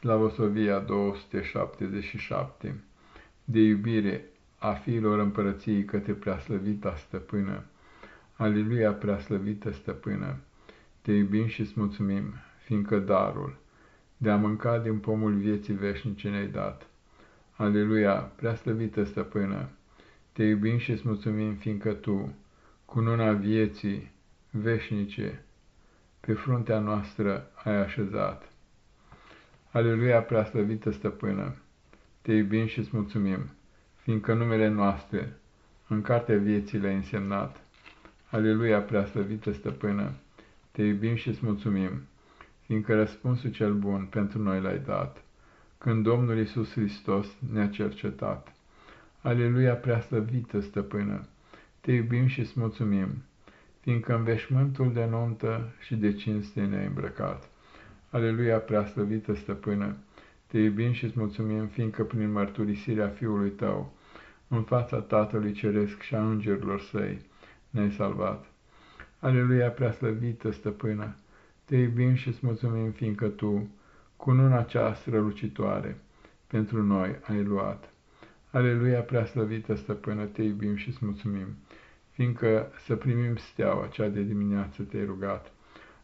Slavosovia 277 De iubire a fiilor împărăției către preaslăvita stăpână. Aleluia, preaslăvită stăpână! Te iubim și-ți mulțumim, fiindcă darul de a mânca din pomul vieții veșnice ne-ai dat. Aleluia, preaslăvită stăpână! Te iubim și-ți mulțumim, fiindcă Tu, cu nuna vieții veșnice, pe fruntea noastră ai așezat. Aleluia, preaslăvită stăpână! Te iubim și-ți mulțumim, fiindcă numele noastre în cartea vieții le-ai însemnat. Aleluia, preaslăvită stăpână! Te iubim și-ți mulțumim, fiindcă răspunsul cel bun pentru noi l-ai dat, când Domnul Isus Hristos ne-a cercetat. Aleluia, preaslăvită stăpână! Te iubim și-ți mulțumim, fiindcă în veșmântul de nuntă și de cinste ne-ai îmbrăcat. Aleluia, preaslăvită stăpână, te iubim și îți mulțumim, fiindcă prin mărturisirea Fiului Tău, în fața Tatălui Ceresc și a îngerilor săi, ne-ai salvat. Aleluia, preaslăvită stăpână, te iubim și îți mulțumim, fiindcă Tu, cu nuna cea strălucitoare, pentru noi ai luat. Aleluia, preaslăvită stăpână, te iubim și îți mulțumim, fiindcă să primim steaua cea de dimineață te-ai rugat.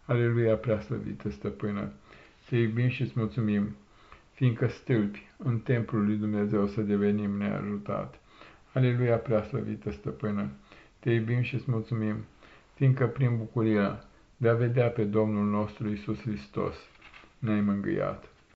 Aleluia, preaslăvită stăpână, te iubim și îți mulțumim, fiindcă stâlpi în templul lui Dumnezeu să devenim neajutat. Aleluia, preaslăvită stăpână, te iubim și îți mulțumim, fiindcă prin bucuria de a vedea pe Domnul nostru Isus Hristos ne-ai mângâiat.